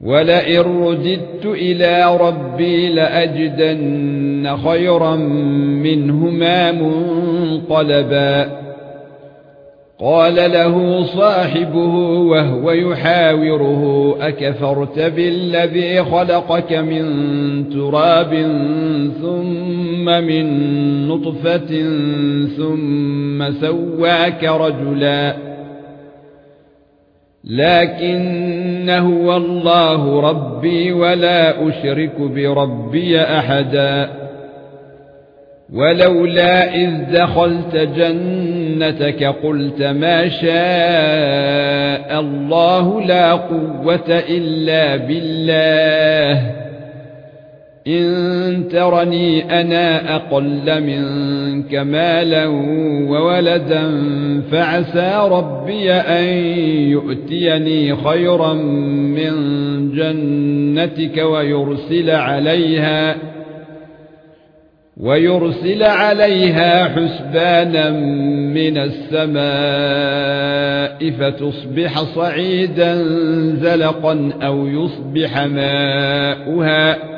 ولئن رددت إلى ربي لاجدن خيرا منهما منقلبا قال له صاحبه وهو يحاوره اكفرت بالذي خلقك من تراب ثم من نطفه ثم سواك رجلا لكن هو الله ربي ولا أشرك بربي أحدا. ولولا إذ دخلت جنتك قلت ما شاء الله لا قوة إلا بالله. إن ترني أنا أقل منك مالا وولدا فعسى ربي أن يؤتيني خيرا من جنتك ويرسل عليها ويرسل عليها حسبانا من السماء فتصبح صعيدا زلقا أو يصبح ماؤها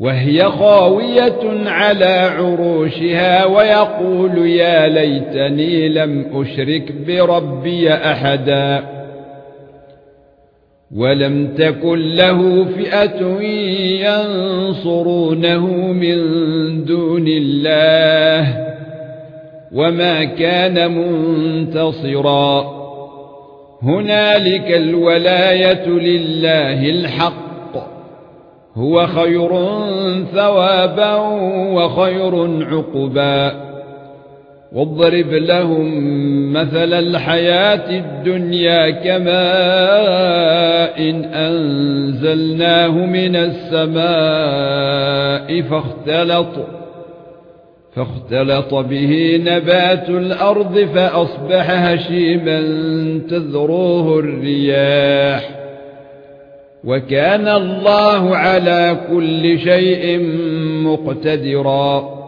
وهي خاوية على عروشها ويقول يا ليتني لم أشرك بربي أحدا ولم تكن له فئة ينصرونه من دون الله وما كان منتصرا. هنالك الولاية لله الحق هو خير ثوابا وخير عقبا. واضرب لهم مثل الحياة الدنيا كماء إن أنزلناه من السماء فاختلط فاختلط به نبات الأرض فأصبح هشيما تذروه الرياح. وكان الله على كل شيء مقتدرا.